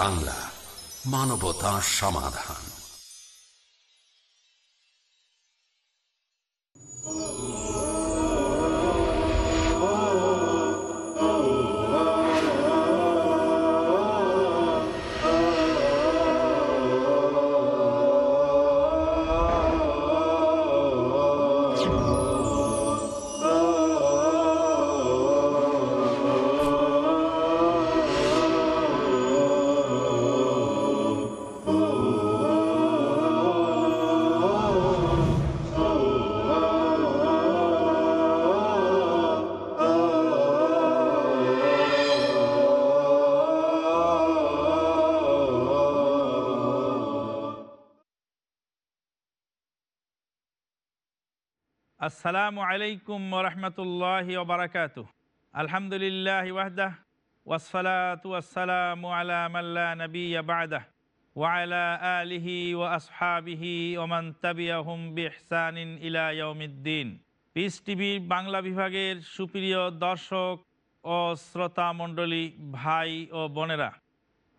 বাংলা মানবতা সমাধান। আসসালামু আলাইকুম রহমতুল্লাহ ওবরাকাত আলহামদুলিল্লাহ ওয়াহদাহ ওয়াসসালাতু ওয়াসসালামু আলা মাল্লা নবী বাদাহ ওয়ালা আলিহি ওয়া আসহাবিহি ওমান তাবিয়াহুম বিহসানিন পিস টিভির বাংলা বিভাগের সুপ্রিয় দর্শক ও শ্রোতা মণ্ডলী, ভাই ও বোনেরা,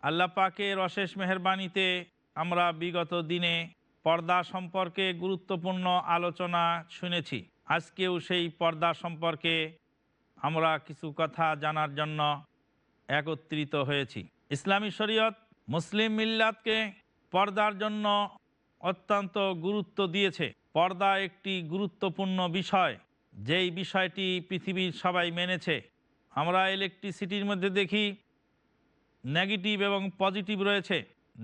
আল্লাহ পাকের অশেষ মেহরবানিতে আমরা বিগত দিনে পর্দা সম্পর্কে গুরুত্বপূর্ণ আলোচনা শুনেছি। আজকেও সেই পর্দা সম্পর্কে আমরা কিছু কথা জানার জন্য একত্রিত হয়েছি। ইসলামী শরীয়ত মুসলিম মিল্লাতকে পর্দার জন্য অত্যন্ত গুরুত্ব দিয়েছে। পর্দা একটি গুরুত্বপূর্ণ বিষয়, যেই বিষয়টি পৃথিবীর সবাই মেনেছে। আমরা ইলেকট্রিসিটির মধ্যে দেখি, নেগেটিভ এবং পজিটিভ রয়েছে।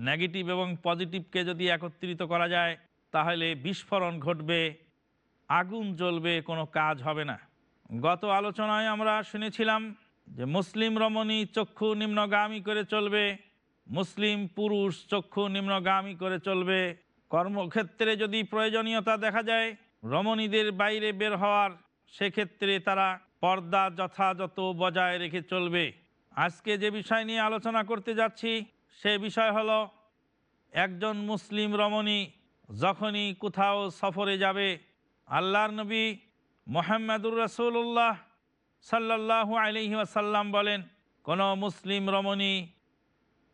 নেগেটিভ এবং পজিটিভকে যদি একত্রিত করা যায়, তাহলে বিস্ফোরণ ঘটবে আগুন জ্বলবে, কোনো কাজ হবে না। গত আলোচনায় আমরা শুনেছিলাম যে মুসলিম রমণী চক্ষু নিম্নগামী করে চলবে, মুসলিম পুরুষ চক্ষু নিম্নগামী করে চলবে। কর্মক্ষেত্রে যদি প্রয়োজনীয়তা দেখা যায়, রমণীদের বাইরে বের হওয়ার, সেক্ষেত্রে তারা পর্দা যথাযথ বজায় রেখে চলবে। আজকে যে বিষয় নিয়ে আলোচনা করতে যাচ্ছি, সে বিষয় হলো, একজন মুসলিম রমণী যখনই কোথাও সফরে যাবে আল্লাহর নবী মোহাম্মদুর রসুল্লাহ সাল্লাহ আলহি আসাল্লাম বলেন, কোনো মুসলিম রমণী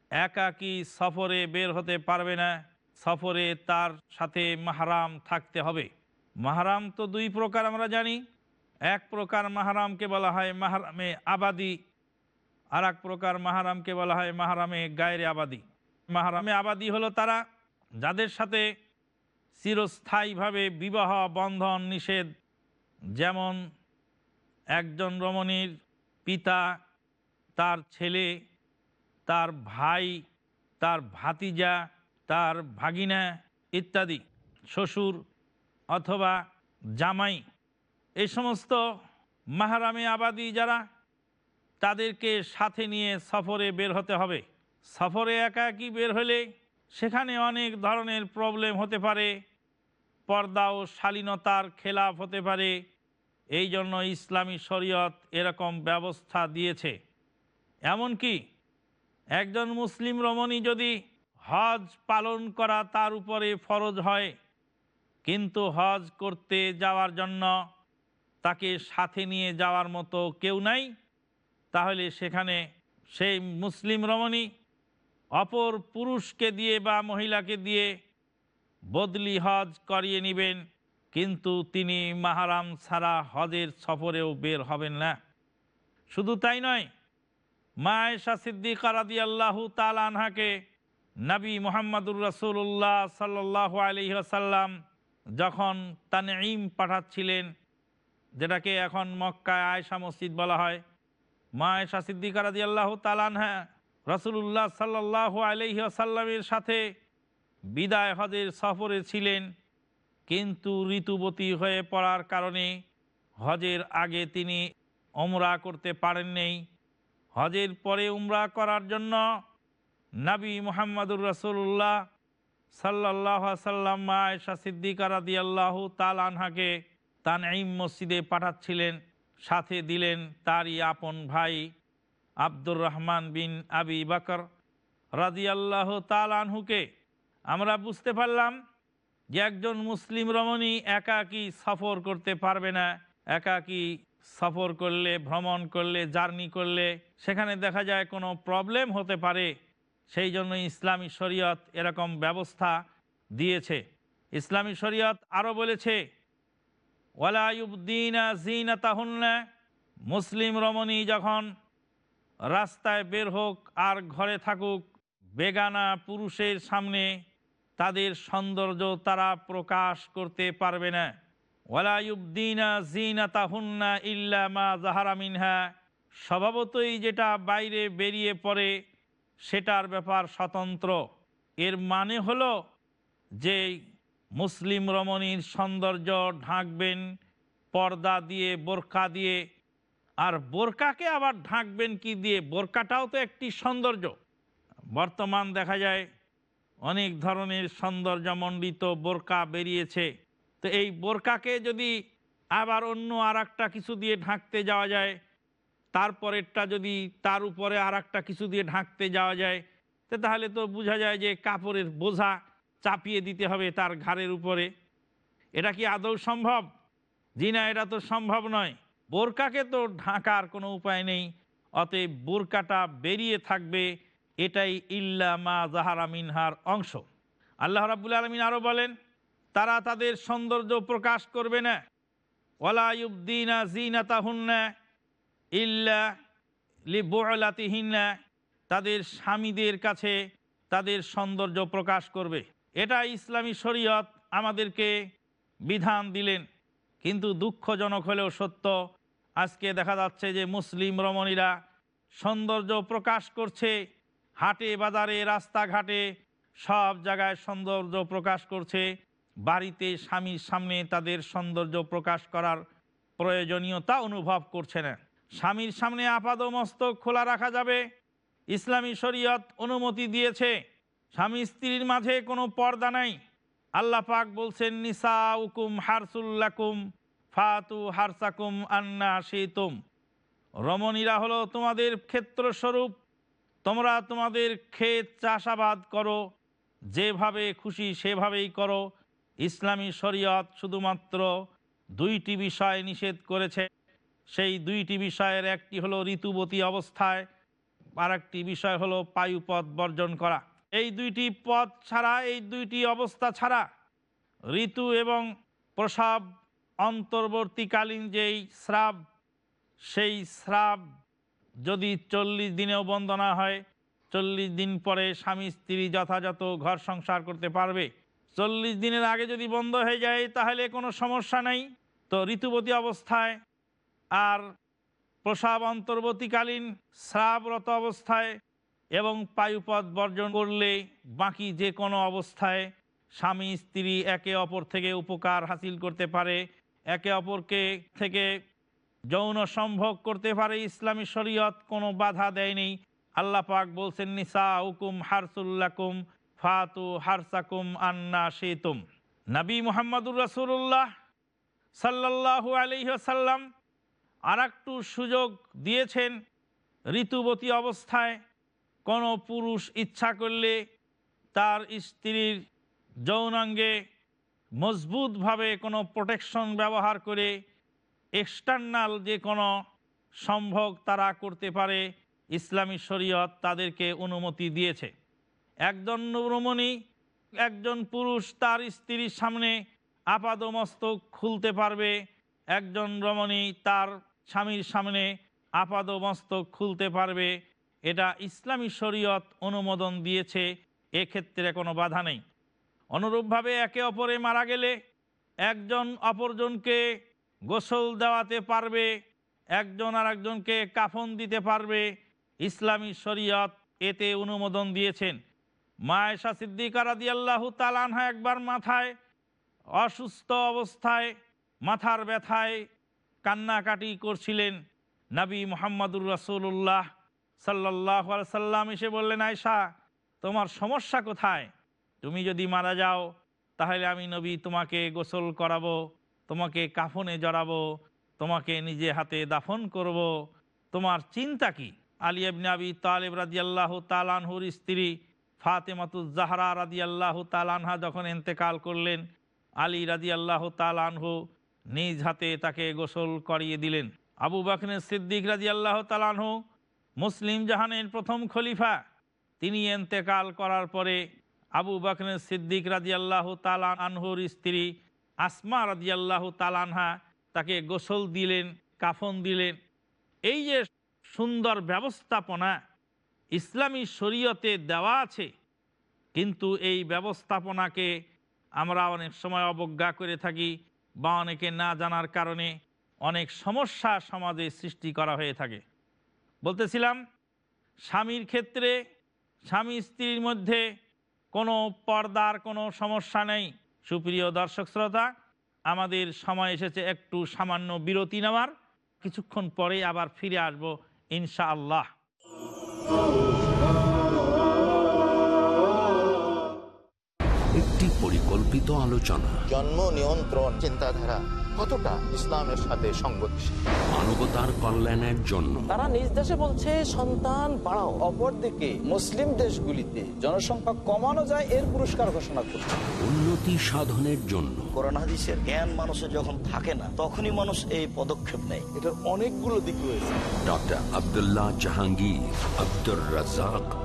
একাকি সফরে বের হতে পারবে না। সফরে তার সাথে মাহারাম থাকতে হবে। মাহারাম তো দুই প্রকার আমরা জানি। এক প্রকার মাহারামকে বলা হয় মাহারামে আবাদি আর এক প্রকার মাহারামকে বলা হয় মাহারামে গায়ের আবাদি। মাহারামে আবাদি হলো তারা যাদের সাথে চিরস্থায়ীভাবে বিবাহ, বন্ধন, নিষেধ। যেমন একজন রমণীর পিতা, তার ছেলে, তার ভাই, তার ভাতিজা, তার ভাগিনা ইত্যাদি, শ্বশুর অথবা জামাই। এই সমস্ত মাহারামে আবাদি যারা, তাদেরকে সাথে নিয়ে সফরে বের হতে হবে। সফরে একাকি বের হলে সেখানে অনেক ধরনের প্রবলেম হতে পারে। পর্দা ও শালীনতার খেলাফ হতে পারে। এই জন্য ইসলামী শরীয়ত এরকম ব্যবস্থা দিয়েছে। এমনকি একজন মুসলিম রমণী যদি হজ পালন করা তার উপরে ফরজ হয়, কিন্তু হজ করতে যাওয়ার জন্য তাকে সাথে নিয়ে যাওয়ার মতো কেউ নাই, তাহলে সেখানে সেই মুসলিম রমণী অপর পুরুষকে দিয়ে বা মহিলাকে দিয়ে বদলি হজ করিয়ে নেবেন, কিন্তু তিনি মাহারাম ছাড়া হজের সফরেও বের হবেন না। শুধু তাই নয়, মা এসা সিদ্দিক রাদি আল্লাহ তালানহাকে নবী মোহাম্মদুর রসুল্লাহ সাল্লাহ আলহিহাসাল্লাম যখন তানঈম পাঠাচ্ছিলেন, যেটাকে এখন মক্কায় আয়সা মসজিদ বলা হয়, মা এসা সিদ্দিকা রাদি আল্লাহ তালানহা রসুল্লাহ সাল্লাহ আলহি আসাল্লামের সাথে বিদায় হজের সফরে ছিলেন, কিন্তু ঋতুবতী হয়ে পড়ার কারণে হজের আগে তিনি ওমরা করতে পারেন পারেননি হজের পরে উমরা করার জন্য নাবী মোহাম্মদুর রসুল্লাহ সাল্লাহ সাল্লাম আয়সা সিদ্দিকা রাদি আল্লাহ তাল আনহাকে তান তানঈম মসজিদে পাঠাচ্ছিলেন, সাথে দিলেন তারই আপন ভাই আব্দুর রহমান বিন আবি বাকর রাজিয়াল্লাহ তালানহুকে আমরা বুঝতে পারলাম যে একজন মুসলিম রমণী একাকি সফর করতে পারবে না, একাকি সফর করলে, ভ্রমণ করলে, জার্নি করলে সেখানে দেখা যায় কোনো প্রবলেম হতে পারে। সেই জন্য ইসলামী শরীয়ত এরকম ব্যবস্থা দিয়েছে। ইসলামী শরীয়ত আরও বলেছে ওয়ালায়ুদ্দিনা জিনাতাহুন্না মুসলিম রমণী যখন রাস্তায় বের হোক আর ঘরে থাকুক, বেগানা পুরুষের সামনে তাদের সৌন্দর্য তারা প্রকাশ করতে পারবে না। ওয়ালায়ুদ্দিনা জিনাতাহুন্না ইল্লা মা জাহারা মিনহা। স্বভাবতই যেটা বাইরে বেরিয়ে পড়ে, সেটার ব্যাপার স্বতন্ত্র। এর মানে হলো যে মুসলিম রমণীর সৌন্দর্য ঢাকবেন, পর্দা দিয়ে, বোরখা দিয়ে আর বোরকাকে আবার ঢাকবেন কি দিয়ে? বোরকাটাও তো একটি সৌন্দর্য। বর্তমান দেখা যায় অনেক ধরনের সৌন্দর্যমণ্ডিত বোরকা বেরিয়েছে। তো এই বোরকাকে যদি আবার অন্য আর কিছু দিয়ে ঢাকতে যাওয়া যায়, তারপরেরটা যদি তার উপরে আর কিছু দিয়ে ঢাকতে যাওয়া যায়, তো তাহলে তো বোঝা যায় যে কাপড়ের বোঝা চাপিয়ে দিতে হবে তার ঘাড়ের উপরে। এটা কি আদৌ সম্ভব? জি না, এটা তো সম্ভব নয়। বোরকাকে তো ঢাকার কোনো উপায় নেই, অতএব বোরকাটা বেরিয়ে থাকবে এটাই ইল্লা মা জাহারা মিনহার অংশ। আল্লাহ রাবুল আলমিন আরও বলেন, তারা তাদের সৌন্দর্য প্রকাশ করবে না। ওয়ালাইউদ্দিনা জিনাতাহুন্না ইল্লা লিবোলাতিহিন্না তাদের স্বামীদের কাছে তাদের সৌন্দর্য প্রকাশ করবে। এটা ইসলামী শরীয়ত আমাদেরকে বিধান দিলেন। কিন্তু দুঃখজনক হলেও সত্য, আজকে দেখা যাচ্ছে যে মুসলিম রমণীরা সৌন্দর্য প্রকাশ করছে। হাটে বাজারে, রাস্তাঘাটে সব জায়গায় সৌন্দর্য প্রকাশ করছে। বাড়িতে স্বামীর সামনে তাদের সৌন্দর্য প্রকাশ করার প্রয়োজনীয়তা অনুভব করছে না। স্বামীর সামনে আপাদ মস্তক খোলা রাখা যাবে। ইসলামী শরীয়ত অনুমতি দিয়েছে। স্বামী স্ত্রীর মাঝে কোনো পর্দা নাই। আল্লাহ পাক বলছেন নিসা উকুম হারসুল্লাকুম ফাতু হারসাকুম আন্না শীতুম। রমণীরা হলো, তোমাদের ক্ষেত্রস্বরূপ তোমরা তোমাদের ক্ষেত চাষাবাদ করো, যেভাবে খুশি সেভাবেই করো। ইসলামী শরীয়ত শুধুমাত্র দুইটি বিষয় নিষেধ করেছে। সেই দুইটি বিষয়ের একটি হলো, ঋতুবতী অবস্থায় আর একটি বিষয় হলো, পায়ুপথ বর্জন করা। এই দুইটি পথ ছাড়া, এই দুইটি অবস্থা ছাড়া ঋতু এবং প্রসাব অন্তর্বর্তীকালীন যেই স্রাব, সেই স্রাব যদি চল্লিশ দিনেও বন্ধ না হয়, চল্লিশ দিন পরে স্বামী, স্ত্রী যথাযথ ঘর সংসার করতে পারবে। চল্লিশ দিনের আগে যদি বন্ধ হয়ে যায়, তাহলে কোনো সমস্যা নেই। তো ঋতুবতী অবস্থায় আর প্রসাব অন্তর্বর্তীকালীন স্রাবরত অবস্থায় এবং পায়ুপথ বর্জন করলে বাকি যে কোনো অবস্থায় স্বামী, স্ত্রী একে অপর থেকে উপকার হাসিল করতে পারে। একে অপরকে থেকে যৌন সম্ভব করতে পারে। ইসলামী শরীয়ত কোনো বাধা দেয়নি। আল্লাহ পাক বলছেন নিসা হুকুম হারসুল্লাকুম ফাতু হারসাকুম আন্না শেতুম। নবী মোহাম্মদুর রসুল্লাহ সাল্লাহু আলহ্লাম আর সুযোগ দিয়েছেন। ঋতুবতী অবস্থায় কোনো পুরুষ ইচ্ছা করলে তার স্ত্রীর যৌনাঙ্গে মজবুতভাবে কোনো প্রোটেকশন ব্যবহার করে এক্সটার্নাল যে কোনো সম্ভব তারা করতে পারে, ইসলামী শরীয়ত তাদেরকে অনুমতি দিয়েছে। একজন রমণী একজন পুরুষ তার স্ত্রীর সামনে আপাদমস্তক খুলতে পারবে, একজন রমণী তার স্বামীর সামনে আপাদমস্তক খুলতে পারবে এটা ইসলামী শরীয়ত অনুমোদন দিয়েছে, এক্ষেত্রে কোনো বাধা নেই। অনুরূপভাবে একে অপরে মারা গেলে একজন অপরজনকে গোসল দেওয়াতে পারবে, একজন আর একজনকে কাফন দিতে পারবে, ইসলামী শরীয়ত এতে অনুমোদন দিয়েছেন। মায়েশা সিদ্দিকা রাদি আল্লাহ তালানহা একবার মাথায় অসুস্থ অবস্থায়, মাথার ব্যথায় কান্নাকাটি করছিলেন নবী মোহাম্মদুর রসুল্লাহ সাল্লাহ সাল্লাম এসে বললেন আয়সা তোমার সমস্যা কোথায়? তুমি যদি মারা যাও, তাহলে আমি নবী তোমাকে গোসল করাবো, তোমাকে কাফনে জড়াবো, তোমাকে নিজে হাতে দাফন করব। তোমার চিন্তা কি? আলী আবনে আবি তালেব রাজি আল্লাহ তালানহুর স্ত্রী ফাতেমাতুজ জাহরা রাজি আল্লাহ তালানহা যখন এন্তেকাল করলেন, আলী রাজি আল্লাহ তালানহু নিজ হাতে তাকে গোসল করিয়ে দিলেন। আবু বাকনের সিদ্দিক রাজি আল্লাহ তালানহু মুসলিম জাহানের প্রথম খলিফা। তিনি এন্তেকাল করার পরে আবু বকর সিদ্দিক রাজিয়াল্লাহ তালান আনহুর স্ত্রী আসমা রাজিয়াল্লাহ তালানহা তাকে গোসল দিলেন, কাফন দিলেন। এই যে সুন্দর ব্যবস্থাপনা ইসলামী শরীয়তে দেওয়া আছে, কিন্তু এই ব্যবস্থাপনাকে আমরা অনেক সময় অবজ্ঞা করে থাকি বা অনেকে না জানার কারণে অনেক সমস্যা সমাজে সৃষ্টি করা হয়ে থাকে। বলতেছিলাম স্বামীর ক্ষেত্রে স্বামী স্ত্রীর মধ্যে কোনো পর্দার কোনো সমস্যা নেই। সুপ্রিয় দর্শক শ্রোতা আমাদের সময় এসেছে একটু সামান্য বিরতি নেওয়ার। কিছুক্ষণ পরে আবার ফিরে আসব ইনশা আল্লাহ একটি পরিকল্পিত আলোচনা। জন্ম নিয়ন্ত্রণ চিন্তাধারা। কতটা ইসলামের সাথে সঙ্গতিশীল মানবতার কল্যাণের জন্য। তারা নিজ দেশে বলছে সন্তান বাড়াও। অপরদিকে মুসলিম দেশগুলিতে জনসংখ্যা কমানো যায় এর পুরস্কার ঘোষণা করছে। উন্নতি সাধনের জন্য। কোরআন হাদিসের জ্ঞান মানুষের যখন থাকে না তখনই মানুষ এই পদক্ষেপ নেয়। এটার অনেকগুলো দিক রয়েছে। ডক্টর আবদুল্লাহ জাহাঙ্গীর আব্দুর রাজাক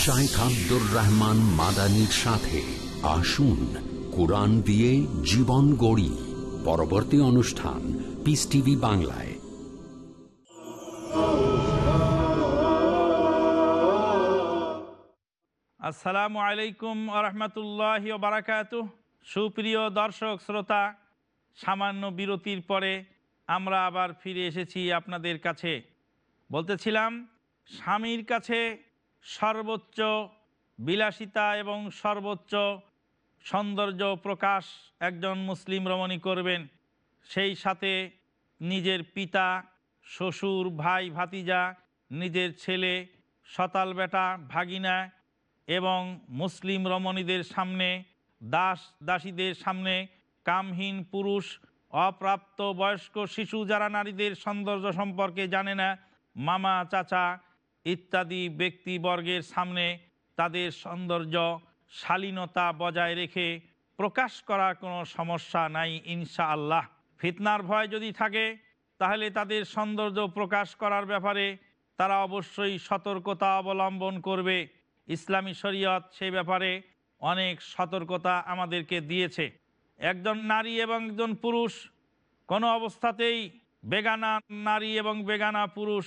শাইখ আব্দুর রহমান মাদানির সাথে আসুন, কোরআন দিয়ে জীবন গড়ি। পরবর্তী অনুষ্ঠান পিস টিভি বাংলায়। আসসালামু আলাইকুম আরহামতুল্লাহ বারাকাতু সুপ্রিয় দর্শক, শ্রোতা, সামান্য বিরতির পরে আমরা আবার ফিরে এসেছি আপনাদের কাছে। বলতেছিলাম, স্বামীর কাছে সর্বোচ্চ বিলাসিতা এবং সর্বোচ্চ সৌন্দর্য প্রকাশ একজন মুসলিম রমণী করবেন। সেই সাথে নিজের পিতা, শ্বশুর, ভাই, ভাতিজা, নিজের ছেলে, সতাল বেটা, ভাগিনা এবং মুসলিম রমণীদের সামনে, দাস দাসীদের সামনে কামহীন পুরুষ, অপ্রাপ্ত বয়স্ক শিশু যারা নারীদের সৌন্দর্য সম্পর্কে জানে না, মামা, চাচা ইত্যাদি ব্যক্তিবর্গের সামনে তাদের সৌন্দর্য শালীনতা বজায় রেখে প্রকাশ করার কোনো সমস্যা নাই ইনশা আল্লাহ ফিতনার ভয় যদি থাকে, তাহলে তাদের সৌন্দর্য প্রকাশ করার ব্যাপারে তারা অবশ্যই সতর্কতা অবলম্বন করবে। ইসলামী শরীয়ত সে ব্যাপারে অনেক সতর্কতা আমাদেরকে দিয়েছে। একজন নারী এবং একজন পুরুষ কোনো অবস্থাতেই বেগানা নারী এবং বেগানা পুরুষ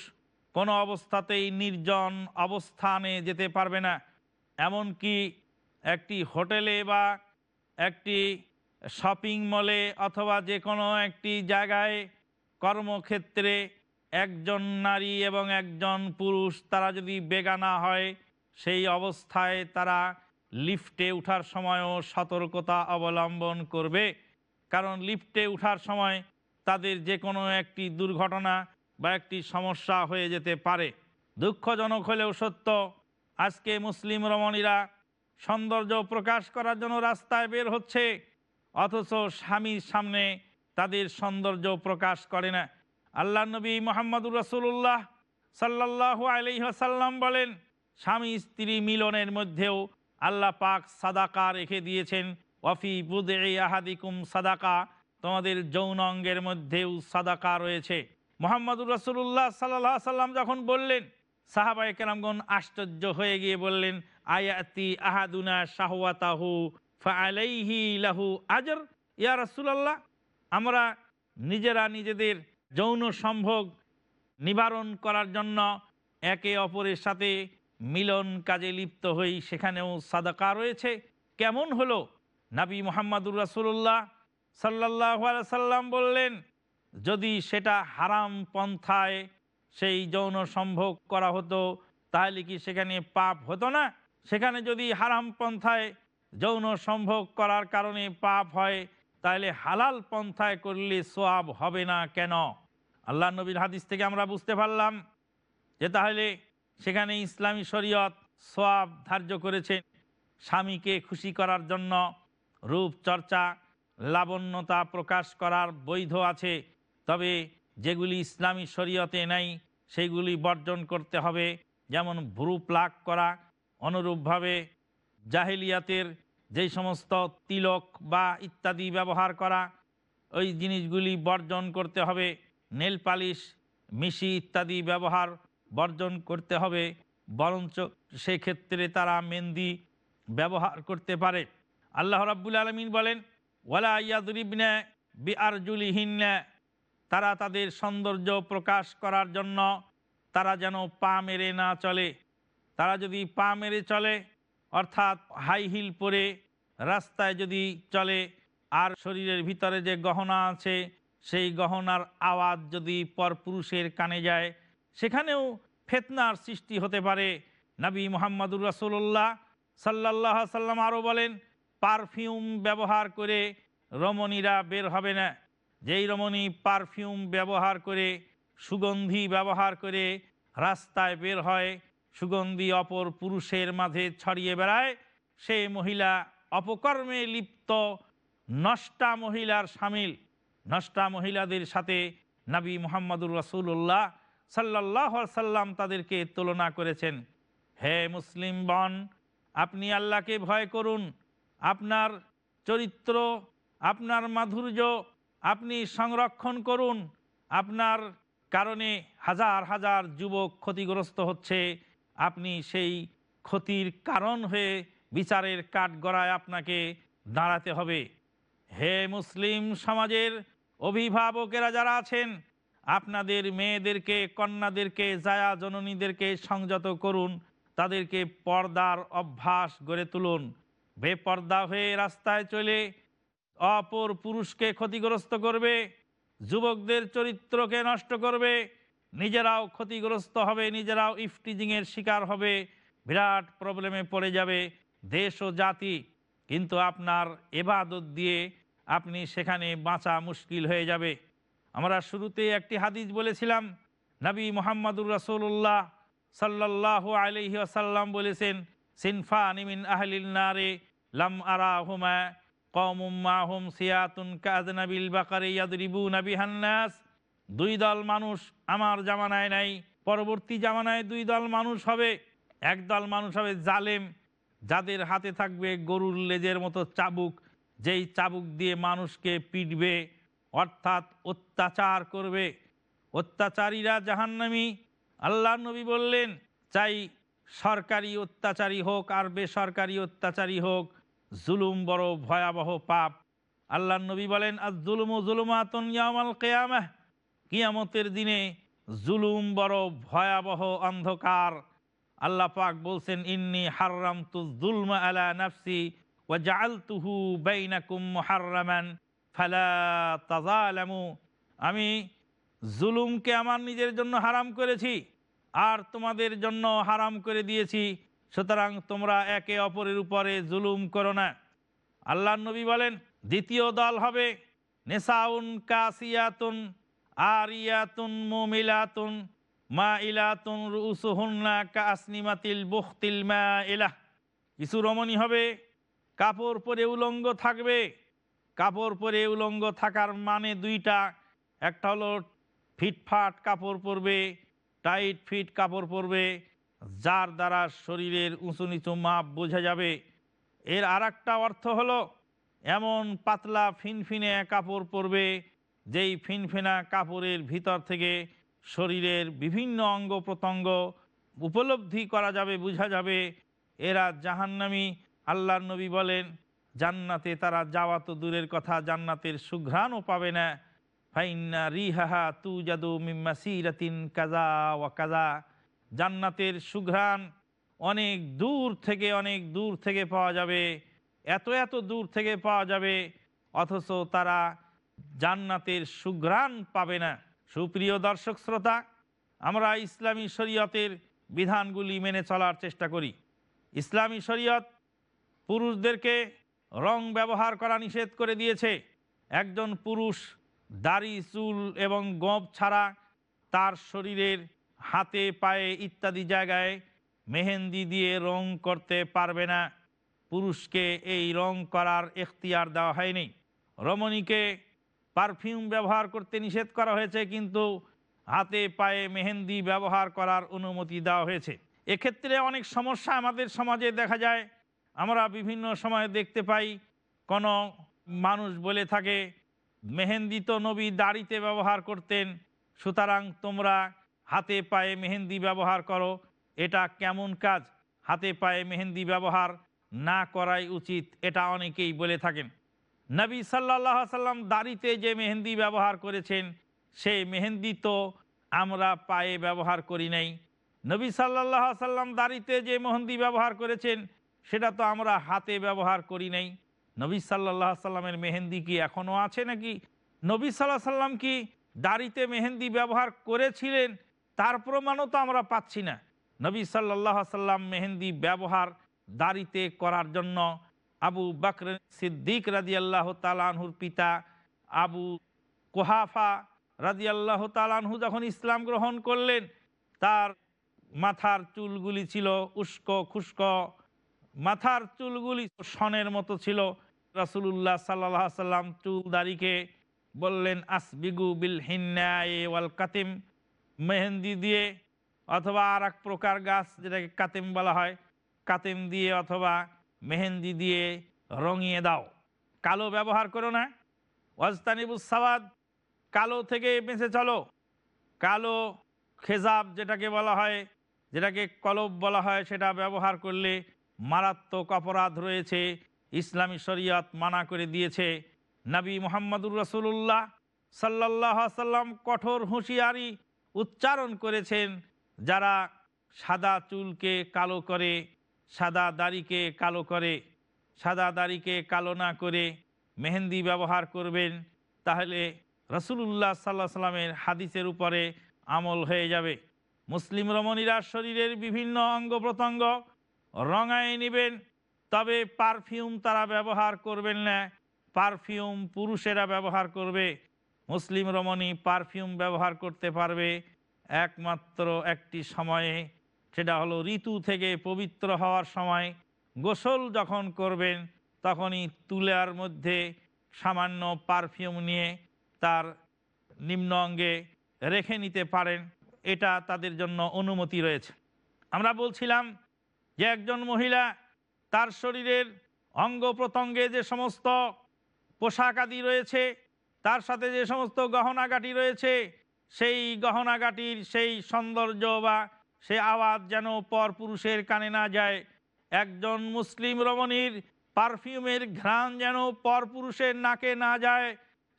কোনো অবস্থাতেই নির্জন অবস্থানে যেতে পারবে না। এমনকি একটি হোটেলে বা একটি শপিং মলে অথবা যে কোনো একটি জায়গায় কর্মক্ষেত্রে একজন নারী এবং একজন পুরুষ তারা যদি বেগানা হয়, সেই অবস্থায় তারা লিফটে ওঠার সময়ও সতর্কতা অবলম্বন করবে। কারণ লিফটে ওঠার সময় তাদের যে কোনো একটি দুর্ঘটনা বা একটি সমস্যা হয়ে যেতে পারে। দুঃখজনক হলেও সত্য, আজকে মুসলিম রমণীরা সৌন্দর্য প্রকাশ করার জন্য রাস্তায় বের হচ্ছে, অথচ স্বামীর সামনে তাদের সৌন্দর্য প্রকাশ করে না। আল্লাহ নবী মোহাম্মদুর রসুল্লাহ সাল্লাহ আলহাসাল্লাম বলেন, স্বামী স্ত্রী মিলনের মধ্যেও আল্লাহ পাক সাদাকা রেখে দিয়েছেন। ওয়াফি বুদে আহাদিকুম সাদাকা, তোমাদের যৌন অঙ্গের মধ্যেও সাদাকা রয়েছে। মোহাম্মদুর রসুল্লাহ সাল্লাহ সাল্লাম যখন বললেন সাহাবাই কেরামগণ আশ্চর্য হয়ে গিয়ে বললেন, আয়াতি আহাদুনা শাহওয়াতাহু ফালাইহি লাহু আজর? ইয়া রসুলাল্লাহ, আমরা নিজেরা নিজেদের যৌন সম্ভোগ নিবারণ করার জন্য একে অপরের সাথে মিলন কাজে লিপ্ত হই, সেখানেও সাদাকা রয়েছে। কেমন হলো? নাবী মোহাম্মদুর রাসুল্লাহ সাল্লাহ সাল্লাম বললেন যদি সেটা হারাম পন্থায় সেই যৌন সম্ভোগ করা হতো, তাহলে কি সেখানে পাপ হতো না? সেখানে যদি হারাম পন্থায় যৌন সম্ভোগ করার কারণে পাপ হয়, তাহলে হালাল পন্থায় করলে সোয়াব হবে না কেন? আল্লাহ নবীর হাদিস থেকে আমরা বুঝতে পারলাম যে তাহলে সেখানে ইসলামী শরীয়ত সোয়াব ধার্য করেছেন স্বামীকে খুশি করার জন্য রূপ চর্চা লাবণ্যতা প্রকাশ করার বৈধ আছে। তবে যেগুলি ইসলামী শরীয়তে নেই, সেইগুলি বর্জন করতে হবে, যেমন ভ্রু প্লাক করা, অনুরূপভাবে জাহেলিয়াতের যেই সমস্ত তিলক বা ইত্যাদি ব্যবহার করা, ওই জিনিসগুলি বর্জন করতে হবে, নেল পালিশ, মিশি ইত্যাদি ব্যবহার বর্জন করতে হবে, বরঞ্চ সেক্ষেত্রে তারা মেহেন্দি ব্যবহার করতে পারে। আল্লাহ রাব্বুল আলমিন বলেন, ওয়ালা ইয়াদরিবনে বি আরজুলিহিন্না তারা তাদের সৌন্দর্য প্রকাশ করার জন্য তারা যেন পা মেরে না চলে। তারা যদি পা মেরে চলে, অর্থাৎ হাই হিল পরে রাস্তায় যদি চলে, আর শরীরের ভিতরে যে গহনা আছে, সেই গহনার আওয়াজ যদি পরপুরুষের কানে যায়, সেখানেও ফেতনার সৃষ্টি হতে পারে। নবী মোহাম্মদুর রসুল্লাহ সাল্লাহ সাল্লাম আরও বলেন, পারফিউম ব্যবহার করে রমণীরা বের হবে না। যেই রমণী পারফিউম ব্যবহার করে, সুগন্ধি ব্যবহার করে রাস্তায় বের হয়, সুগন্ধি অপর পুরুষের মাঝে ছড়িয়ে বেড়ায় সে মহিলা অপকর্মে লিপ্ত, নষ্টা মহিলার সামিল। নষ্টা মহিলাদের সাথে নবী মোহাম্মদুর রসুল্লাহ সাল্লাহ সাল্লাম তাদেরকে তুলনা করেছেন। হে মুসলিম বন, আপনি আল্লাহকে ভয় করুন। আপনার চরিত্র, আপনার মাধুর্য আপনি সংরক্ষণ করুন। আপনার কারণে হাজার হাজার যুবক ক্ষতিগ্রস্ত হচ্ছে। আপনি সেই ক্ষতির কারণ হয়ে বিচারের কাঠগড়ায় আপনাকে দাঁড়াতে হবে। হে মুসলিম সমাজের অভিভাবকেরা যারা আছেন, আপনাদের মেয়েদেরকে, কন্যাদেরকে, জায়া জননীদেরকে সংযত করুন। তাদেরকে পর্দার অভ্যাস গড়ে তুলুন। বেপর্দা হয়ে রাস্তায় চলে অপর পুরুষকে ক্ষতিগ্রস্ত করবে, যুবকদের চরিত্রকে নষ্ট করবে, নিজেরাও ক্ষতিগ্রস্ত হবে, নিজেরাও ইফটিজিংয়ের শিকার হবে, বিরাট প্রবলেমে পড়ে যাবে দেশ ও জাতি। কিন্তু আপনার এবাদত দিয়ে আপনি সেখানে বাঁচা মুশকিল হয়ে যাবে। আমরা শুরুতে একটি হাদিস বলেছিলাম, নবী মোহাম্মদুর রসুল্লাহ সাল্লাহ আলহি আসাল্লাম বলেছেন সিনফা নিমিন আহলিল নারে লাম আরা হুমা কমুম্মাহুম সিয়াতুন কাজনাবিল বাকারে ইয়াদরিবু নাবি হান্নাস দুই দল মানুষ আমার জামানায় নাই, পরবর্তী জামানায় দুই দল মানুষ হবে। এক দল মানুষ হবে জালেম, যাদের হাতে থাকবে গরুর লেজের মতো চাবুক, যেই চাবুক দিয়ে মানুষকে পিটবে, অর্থাৎ অত্যাচার করবে। অত্যাচারীরা জাহান্নামি। আল্লাহ নবী বললেন, চাই সরকারি অত্যাচারী হোক আর বেসরকারি অত্যাচারী হোক জুলুম বড় ভয়াবহ পাপ। আল্লাহ নবী বলেন আজ জুলুম ও জুলুমাতন ইয়ামাল কেয়ামাহ কিয়ামতের দিনে জুলুম বড় ভয়াবহ অন্ধকার। আল্লাহ পাক বলছেন, ইন্নি হাররাম তু জুলমা আলা নাফসি ও জালতুহু বাইনাকুম মুহাররামান ফালা তাজালামু আমি জুলুমকে আমার নিজের জন্য হারাম করেছি, আর তোমাদের জন্য হারাম করে দিয়েছি। সুতরাং তোমরা একে অপরের উপরে জুলুম করো না। আল্লাহ নবী বলেন, দ্বিতীয় দল হবে নেসাউন কাসিয়াতুন, আরিয়াতুন মোমিলাতুন মা ইলাতুন রুসুহুন্না কাসনিমাতিল বুখতিল মা ইলাহ কিছু রমণী হবে, কাপড় পরে উলঙ্গ থাকবে। কাপড় পরে উলঙ্গ থাকার মানে দুইটা, একটা হলো ফিটফাট কাপড় পরবে, টাইট ফিট কাপড় পরবে যার দ্বারা শরীরের উঁচু নিচু মাপ বোঝা যাবে। এর আর অর্থ হলো, এমন পাতলা ফিনফিনে কাপড় পরবে, যেই ফিনফিনা কাপড়ের ভিতর থেকে শরীরের বিভিন্ন অঙ্গ প্রত্যঙ্গ উপলব্ধি করা যাবে, বোঝা যাবে। এরা জাহান্নামি, আল্লাহর নবী বলেন, জান্নাতে তারা যাওয়া তো দূরের কথা, জান্নাতের সুঘ্রাণও পাবে না। ফাইন্না রিহাহা তু জাদু মিম্মাসিরাতিন কাজা ওয়া কাজা জান্নাতের সুঘ্রাণ অনেক দূর থেকে, অনেক দূর থেকে পাওয়া যাবে, এত এত দূর থেকে পাওয়া যাবে, অথচ তারা জান্নাতের সুঘ্রাণ পাবে না। সুপ্রিয় দর্শক শ্রোতা, আমরা ইসলামী শরীয়তের বিধানগুলি মেনে চলার চেষ্টা করি। ইসলামী শরীয়ত পুরুষদেরকে রং ব্যবহার করা নিষেধ করে দিয়েছে। একজন পুরুষ দাড়ি, চুল এবং গোপ ছাড়া তার শরীরের হাতে, পায়ে ইত্যাদি জায়গায় মেহেন্দি দিয়ে রং করতে পারবে না। পুরুষকে এই রং করার এখতিয়ার দেওয়া হয়নি। রমণীকে পারফিউম ব্যবহার করতে নিষেধ করা হয়েছে, কিন্তু হাতে, পায়ে মেহেন্দি ব্যবহার করার অনুমতি দেওয়া হয়েছে। এক্ষেত্রে অনেক সমস্যা আমাদের সমাজে দেখা যায়। আমরা বিভিন্ন সময়ে দেখতে পাই, কোনো মানুষ বলে থাকে, মেহেন্দি তো নবী দাড়িতে ব্যবহার করতেন, সুতরাং তোমরা হাতে পায়ে মেহেন্দি ব্যবহার করো, এটা কেমন কাজ? হাতে পায়ে মেহেন্দি ব্যবহার না করাই উচিত, এটা অনেকেই বলে থাকেন। নবী সাল্লাহ সাল্লাম দাড়িতে যে মেহেন্দি ব্যবহার করেছেন, সেই মেহেন্দি তো আমরা পায়ে ব্যবহার করি নাই। নবী সাল্লাহ সাল্লাম দাড়িতে যে মেহেন্দি ব্যবহার করেছেন, সেটা তো আমরা হাতে ব্যবহার করি নাই। নবী সাল্লাহ সাল্লামের মেহেন্দি কি এখনও আছে নাকি? নবী সাল্লাহ সাল্লাম কি দাড়িতে মেহেন্দি ব্যবহার করেছিলেন? তার প্রমাণও তো আমরা পাচ্ছি না। নবী সাল্লাহ সাল্লাম মেহেন্দি ব্যবহার দাড়িতে করার জন্য আবু বকর সিদ্দিক রাজি আল্লাহ তালানহুর পিতা আবু কোহাফা রাজি আল্লাহ তালানহু যখন ইসলাম গ্রহণ করলেন, তার মাথার চুলগুলি ছিল উস্ক খুস্ক, মাথার চুলগুলি সনের মতো ছিল। রাসুলুল্লাহ সাল্লাহ সাল্লাম চুল দাড়িকে বললেন, আসবিগু বিল হিন্নায়ে ওয়াল কাতিম। মেহেন্দি দিয়ে অথবা আর এক প্রকার গাছ যেটাকে কাতিম বলা হয়, কাতিম দিয়ে অথবা মেহেন্দি দিয়ে রঙিয়ে দাও। কালো ব্যবহার করো না। ওয়াজতানিবুস সাওয়াদ, কালো থেকে বেঁচে চলো। কালো খেজাব যেটাকে বলা হয়, যেটাকে কলব বলা হয়, সেটা ব্যবহার করলে মারাত্মক অপরাধ রয়েছে, ইসলামী শরীয়ত মানা করে দিয়েছে। নবী মোহাম্মদুর রসুল্লাহ সাল্লাহ সাল্লাম কঠোর হুঁশিয়ারি উচ্চারণ করেছেন যারা সাদা চুলকে কালো করে, সাদা দাড়িকে কালো করে, সাদা দাড়িকে কালো না করে মেহেন্দি ব্যবহার করবেন, তাহলে রসুল্লাহ সাল্লাহ সাল্লামের হাদিসের উপরে আমল হয়ে যাবে। মুসলিম রমণীরা শরীরের বিভিন্ন অঙ্গ প্রত্যঙ্গ রঙায় নেবেন, তবে পারফিউম তারা ব্যবহার করবেন না। পারফিউম পুরুষেরা ব্যবহার করবে। মুসলিম রমণী পারফিউম ব্যবহার করতে পারবে একমাত্র একটি সময়ে। সেটা হলো ঋতু থেকে পবিত্র হওয়ার সময়। গোসল যখন করবেন, তখনই তুলার মধ্যে সামান্য পারফিউম নিয়ে তার নিম্ন অঙ্গে রেখে নিতে পারেন। এটা তাদের জন্য অনুমতি রয়েছে। আমরা বলছিলাম যে একজন মহিলা তার শরীরের অঙ্গ প্রত্যঙ্গে যে সমস্ত পোশাক আদি রয়েছে তার সাথে যে সমস্ত গহনাগাটি রয়েছে, সেই গহনাগাটির সেই সৌন্দর্য বা সে আওয়াজ যেন পর পুরুষের কানে না যায়। একজন মুসলিম রমণীর পারফিউমের ঘ্রাণ যেন পর পুরুষের নাকে না যায়।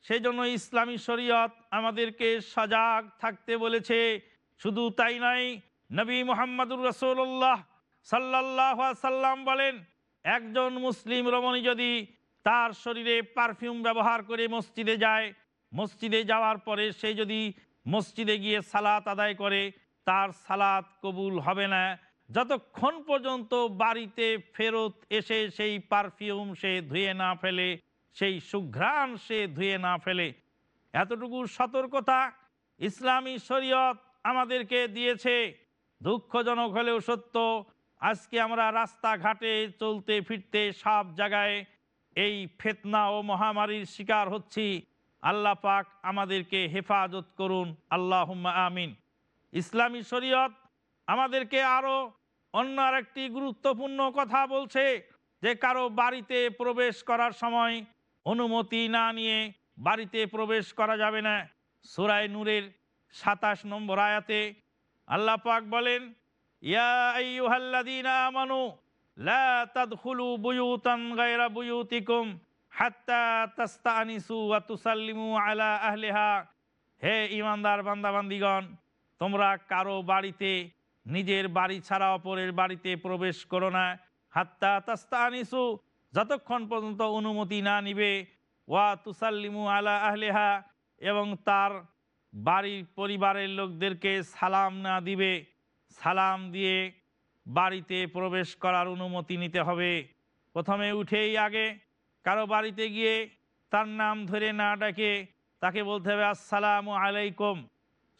সেজন্য ইসলামী শরীয়ত আমাদেরকে সজাগ থাকতে বলেছে। শুধু তাই নয়, নবী মোহাম্মদুর রসৌল্লাহ সাল্লাহ সাল্লাম বলেন, একজন মুসলিম রমণী যদি তার শরীরে পারফিউম ব্যবহার করে মসজিদে যায়। মসজিদে যাওয়ার পরে সে যদি মসজিদে গিয়ে সালাত আদায় করে, তার সালাত কবুল হবে না। যতক্ষণ পর্যন্ত বাড়িতে ফেরত এসে সেই পারফিউম সে ধুয়ে না ফেলে, সেই সুঘ্রাণ সে ধুয়ে না ফেলে। এতটুকু সতর্কতা ইসলামী শরীয়ত আমাদেরকে দিয়েছে। দুঃখজনক হলেও সত্য, আজকে আমরা রাস্তাঘাটে চলতে ফিরতে সব জায়গায় এই ফেতনা ও মহামারীর শিকার হচ্ছি। আল্লাহ পাক আমাদেরকে হেফাজত করুন। আল্লাহ আমিন। ইসলামী শরীয়ত আমাদেরকে আরও অন্য আরেকটি গুরুত্বপূর্ণ কথা বলছে যে, কারও বাড়িতে প্রবেশ করার সময় অনুমতি না নিয়ে বাড়িতে প্রবেশ করা যাবে না। সুরায় নূরের সাতাশ নম্বর আয়াতে আল্লাহ পাক বলেন, ইয়া আমানু হে ইমানদার বান্দাবান্দিগণ, তোমরা কারও বাড়িতে, নিজের বাড়ি ছাড়া অপরের বাড়িতে প্রবেশ করো না। হাত্তা তাস্তা আনিসু যতক্ষণ পর্যন্ত অনুমতি না নিবে, ওয়া তুসাল্লিমু আলা আহলেহা, এবং তার বাড়ির পরিবারের লোকদেরকে সালাম না দিবে। সালাম দিয়ে বাড়িতে প্রবেশ করার অনুমতি নিতে হবে। প্রথমে উঠেই আগে কারও বাড়িতে গিয়ে তার নাম ধরে না ডাকে তাকে বলতে হবে, আসসালামু আলাইকুম।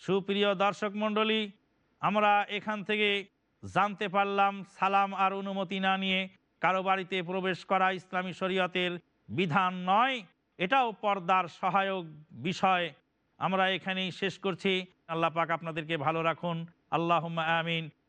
সুপ্রিয় দর্শক মণ্ডলী, আমরা এখান থেকে জানতে পারলাম সালাম আর অনুমতি না নিয়ে কারও বাড়িতে প্রবেশ করা ইসলামী শরীয়তের বিধান নয়। এটাও পর্দার সহায়ক বিষয়। আমরা এখানেই শেষ করছি। আল্লাহ পাক আপনাদেরকে ভালো রাখুন। আল্লাহ আমিন।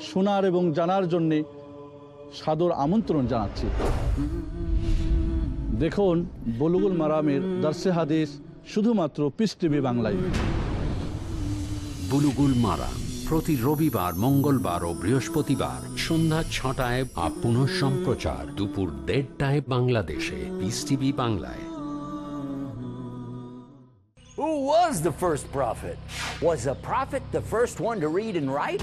শোনার এবং জানার জন্যে সাদর আমন্ত্রণ জানাচ্ছি দেখুন বলুগুল মারামের দার্সে হাদিস শুধুমাত্র পিস টিভি বাংলায় বুলুগুল মারা প্রতি রবিবার মঙ্গলবার ও বৃহস্পতিবার সন্ধ্যা ছটায় আপ পুনঃ সম্প্রচার দুপুর দেড়টায় বাংলাদেশে পিস টিভি বাংলায় Who was the first prophet? Was a prophet the first one to read and write?